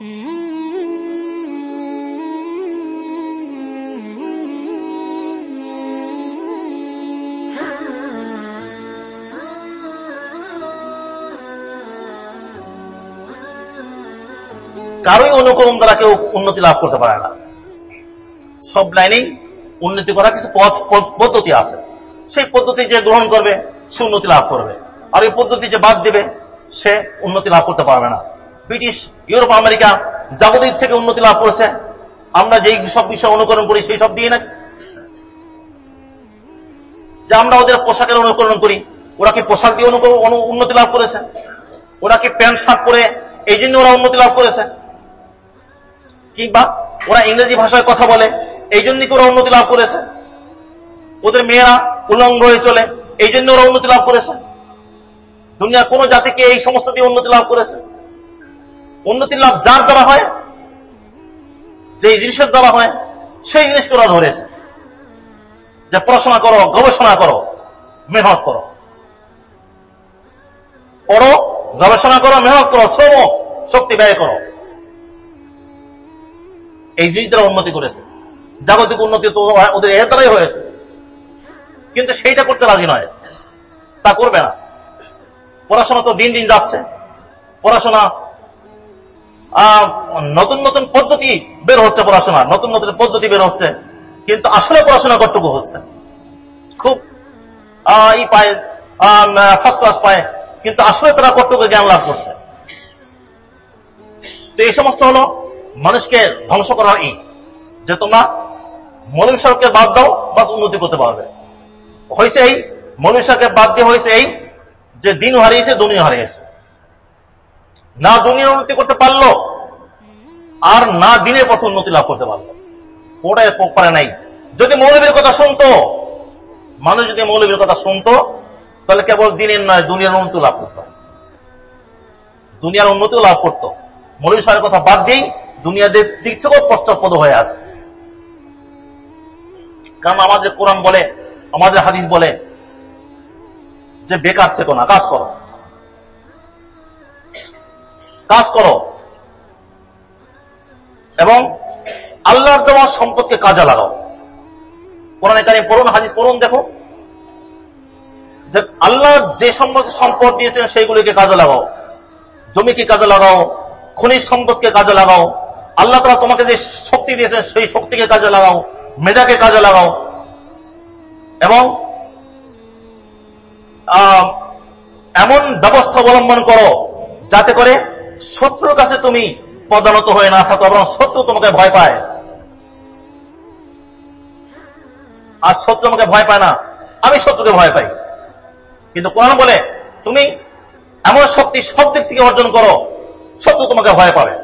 কারোই অনুকরণ দ্বারা কেউ উন্নতি লাভ করতে পারে না। সব লাইনেই উন্নতি করার কিছু পথ পদ্ধতি আছে। সেই পদ্ধতি যে গ্রহণ করবে, সে উন্নতি লাভ করবে। আর এই পদ্ধতি যে বাদ দিবে, সে উন্নতি লাভ করতে পারবে না। ব্রিটিশ ইউরোপ, আমেরিকা জাগতিক থেকে উন্নতি লাভ করেছে। আমরা যেই সব বিষয় অনুকরণ করি, সেই সব দিয়ে নাকি? যে আমরা ওদের পোশাকের অনুকরণ করি, ওরা কি পোশাক দিয়ে উন্নতি লাভ করেছে? ওরা কি প্যান্ট, শার্ট পরে এই জন্য ওরা উন্নতি লাভ করেছে? কিংবা ওরা ইংরেজি ভাষায় কথা বলে, এই জন্য কি ওরা উন্নতি লাভ করেছে? ওদের মেয়েরা উলঙ্গ হয়ে চলে, এই জন্য ওরা উন্নতি লাভ করেছে? দুনিয়ার কোন জাতিকে এই সমস্ত দিয়ে উন্নতি লাভ করেছে? উন্নতি লাভ যার দ্বারা হয় যে জিনিসের দ্বারা হয়, সেই জিনিসকে ওরা ধরেছে। যে পড়াশোনা করো, গবেষণা করো, মেহনত করো। পড়ো, গবেষণা করো, মেহনত করো, শ্রম, শক্তি ব্যয় করো। এই জিনিস দ্বারা উন্নতি করেছে। জাগতিক উন্নতি তো ওদের এর দ্বারাই হয়েছে। কিন্তু সেইটা করতে রাজি নয়। তা করবে না। পড়াশোনা তো দিন দিন যাচ্ছে। পড়াশোনা নতুন নতুন পদ্ধতি বের হচ্ছে পড়াশোনা, নতুন নতুন পদ্ধতি বের হচ্ছে। কিন্তু আসলে পড়াশোনা কতটুকু হচ্ছে? খুব ই পায় ফার্স্ট ক্লাস পায়, কিন্তু আসলে তারা কতটুকু জ্ঞান লাভ করছে? তো এই সমস্ত হলো মানুষকে ধ্বংস করার ই, যে তোমরা মৌলিক সাহকে বাদ দাও, বাস উন্নতি করতে পারবে। হয়েছে এই মৌলিক সাহকে বাদ দিয়ে হয়েছে এই, যে দিন হারিয়েছে, দুনিয়া হারিয়েছে। না দুনিয়ার উন্নতি করতে পারল, আর না দিনের পথ উন্নতি লাভ করতে পারল। ওটাই পারে নাই। যদি মৌলবীর কথা শুনতো, মানুষ যদি মৌলবীর কথা শুনতো, তাহলে কেবল দিনের নয়, দুনিয়ার উন্নতি লাভ করত। দুনিয়ার উন্নতিও লাভ করত। মৌলবী সাহের কথা বাদ দিয়েই দুনিয়াদের দিক থেকেও পশ্চাৎপদ হয়ে আছে। কারণ আমাদের কোরআন বলে, আমাদের হাদিস বলে, যে বেকার থেকো না, কাজ করো। কাজ করো। এবং আল্লাহর দেওয়া সম্পদকে কাজে লাগাও। কোরআন এখানে পড়ুন, হাদিস পড়ুন, দেখো। যে আল্লাহ যে সম্পদ সম্পদ দিয়েছেন, সেইগুলিকে কাজে লাগাও। জমিকে কাজে লাগাও, খনিজ সম্পদকে কাজে লাগাও। আল্লাহ তারা তোমাকে যে শক্তি দিয়েছেন, সেই শক্তিকে কাজে লাগাও, মেধাকে কাজে লাগাও। এবং এমন ব্যবস্থা অবলম্বন করো, যাতে করে শত্রুর কাছে তুমি পদানত হয়ে না থাকো এবং শত্রু তোমাকে ভয় পায়। আর শত্রু আমাকে ভয় পায় না, আমি শত্রুকে ভয় পাই। কিন্তু কোরআন বলে, তুমি এমন শক্তি সব দিক থেকে অর্জন করো, শত্রু তোমাকে ভয় পাবে।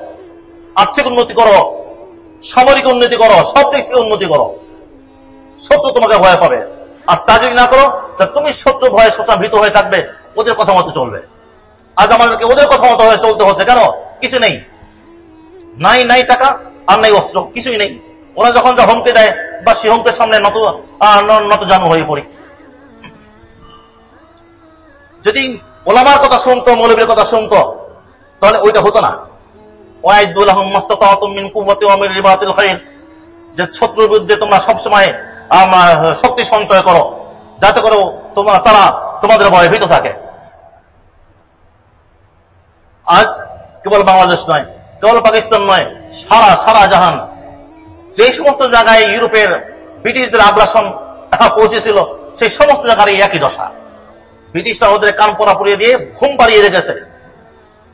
আর্থিক উন্নতি করো, সামরিক উন্নতি করো, সব দিক থেকে উন্নতি করো, শত্রু তোমাকে ভয় পাবে। আর তা যদি না করো, তা তুমি শত্রু ভয়ে শোষা ভীত হয়ে থাকবে, ওদের কথা মতো চলবে। আজ আমাদেরকে ওদের কথা মতো হয়ে চলতে হচ্ছে। কেন? কিছু নেই। নাই নাই টাকা আর নাই অস্ত্র, কিছুই নেই। ওরা যখন যা হুমকে দেয়, বা সে হুমকের সামনে নত নত জানু হয়ে পড়ি। যদি ওলামার কথা শুনতো মৌলবীর কথা শুনতো, তাহলে ওইটা হতো না। যে শত্রুর বিরুদ্ধে তোমরা সবসময় শক্তি সঞ্চয় করো, যাতে করো তোমরা, তারা তোমাদের ভয়ে ভীত থাকে। আজ কেবল বাংলাদেশ নয়, কেবল পাকিস্তান নয়, সারা সারা জাহান। যে সমস্ত জায়গায় ইউরোপের ব্রিটিশদের আগ্রাসন পৌঁছেছিল, সেই সমস্ত জায়গার একই দশা। ব্রিটিশরা ওদের কান পরা পুড়িয়ে দিয়ে ঘুম পাড়িয়ে রেখেছে।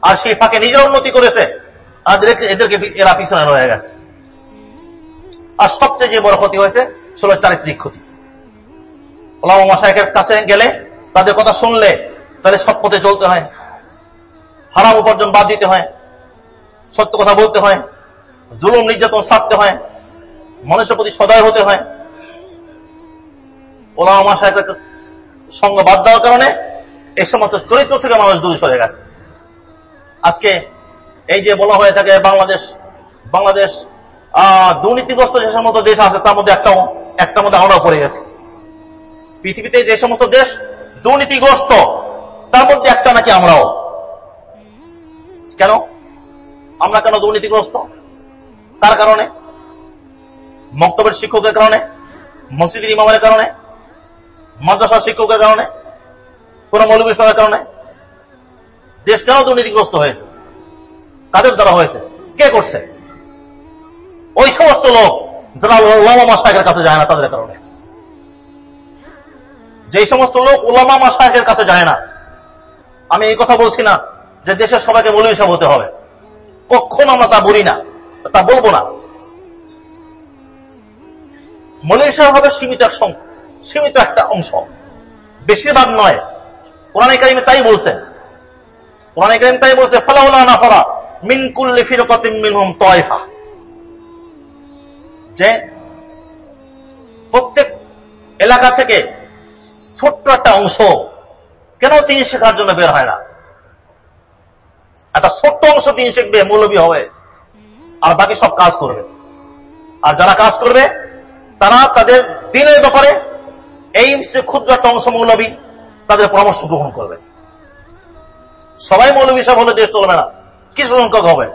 আর সেই ফাঁকে নিজের উন্নতি করেছে, আর এদেরকে এরা পিছনে রয়ে গেছে। আর সবচেয়ে যে বড় ক্ষতি হয়েছে সেগুলো চারিত্রিক ক্ষতি। ওলামা মশাইকের কাছে গেলে তাদের কথা শুনলে তাহলে সব পথে চলতে হয়। হারাম উপার্জন বাদ দিতে হয়, সত্য কথা বলতে হয়, জুলুম, নির্যাতন ছাড়তে হয়, মানুষের প্রতি সদয় হতে হয়। ওলামা সাহেবের সঙ্গ বাদ দেওয়ার কারণে এই সমস্ত চরিত্র থেকে মানুষ দূরে সরে গেছে। আজকে এই যে বলা হয়ে থাকে বাংলাদেশ বাংলাদেশ দুর্নীতিগ্রস্ত যে সমস্ত দেশ আছে, তার মধ্যে একটা একটার মধ্যে আমরাও পড়ে গেছি। পৃথিবীতে যে সমস্ত দেশ দুর্নীতিগ্রস্ত, তার মধ্যে একটা নাকি আমরাও। কেন? আমরা কেন দুর্নীতিগ্রস্ত? তার কারণে? মক্তবের শিক্ষকের কারণে? মসজিদের ইমামের কারণে? মাদ্রাসার শিক্ষকের কারণে? কোন মৌলবী কারণে? দেশ কেন দুর্নীতিগ্রস্ত হয়েছে? কাদের দ্বারা হয়েছে? কে করছে? ওই সমস্ত লোক যারা ওলামা মাসাহের কাছে যায় না তাদের কারণে। যে সমস্ত লোক ওলামা মাসাহের কাছে যায় না, আমি এই কথা বলছি না যে দেশের সবাইকে মৌলবী সাহেব হতে হবে। কখন আমরা তা বলি না, তা বলব না। মৌলবী সাহেব হবে সীমিত এক সীমিত একটা অংশ। বেশিরভাগ নয়। কোরআন কারিমে তাই বলছেন। কোরআন কারিম তাই বলছে ফলাউলা ফলা মিনকুল্লি ফিরকতিম মিনহুম তয়ফা যে প্রত্যেক এলাকা থেকে ছোট্ট একটা অংশ, কেন তিনি শেখার জন্য বের হয় না? একটা ছোট্ট অংশ তিনি শিখবে, মৌলবী হবে। আর বাকি সব কাজ করবে। আর যারা কাজ করবে, তারা তাদের দিনের ব্যাপারে এই ক্ষুদ্র একটা অংশ মৌলবী, তাদের পরামর্শ গ্রহণ করবে। সবাই মৌলবী সব হলে দেশ চলবে না। কিছু সংখ্যক হবে।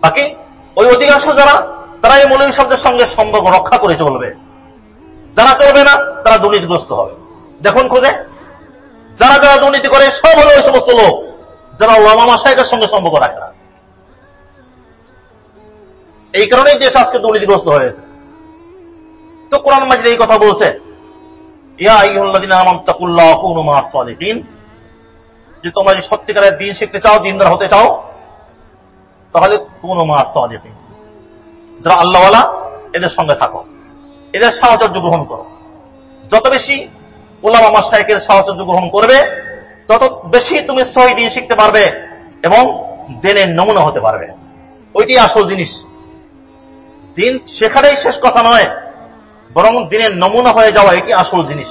বাকি ওই অধিকাংশ যারা তারা এই মৌলবী শব্দের সঙ্গে সম্পর্ক রক্ষা করে চলবে। যারা চলবে না, তারা দুর্নীতিগ্রস্ত হবে। দেখুন খোঁজে। যারা যারা দুর্নীতি করে, সব হলো ওই সমস্ত লোক। যারা লামা সাহেবের সঙ্গে সম্পর্ক রাখে না। এই কারণেই দেশ আজকে দুর্নীতিগ্রস্ত হয়েছে। তো কোরআন মাজিদ এই কথা বলছে যে তোমরা সত্যিকারের দিন শিখতে চাও, দিনদার হতে চাও, তাহলে কোন মা সাদিকিন যারা আল্লাহওয়ালা, এদের সঙ্গে থাকো। এদের সাহচর্য গ্রহণ করো। যত বেশি ওলামা মাসাইকের সাহচর্য গ্রহণ করবে তত বেশি তুমি সহি দিন শিখতে পারবে এবং দিনের নমুনা হতে পারবে। ওইটি আসল জিনিস। দিন শেখাটাই শেষ কথা নয়, বরং দিনের নমুনা হয়ে যাওয়া এটি আসল জিনিস।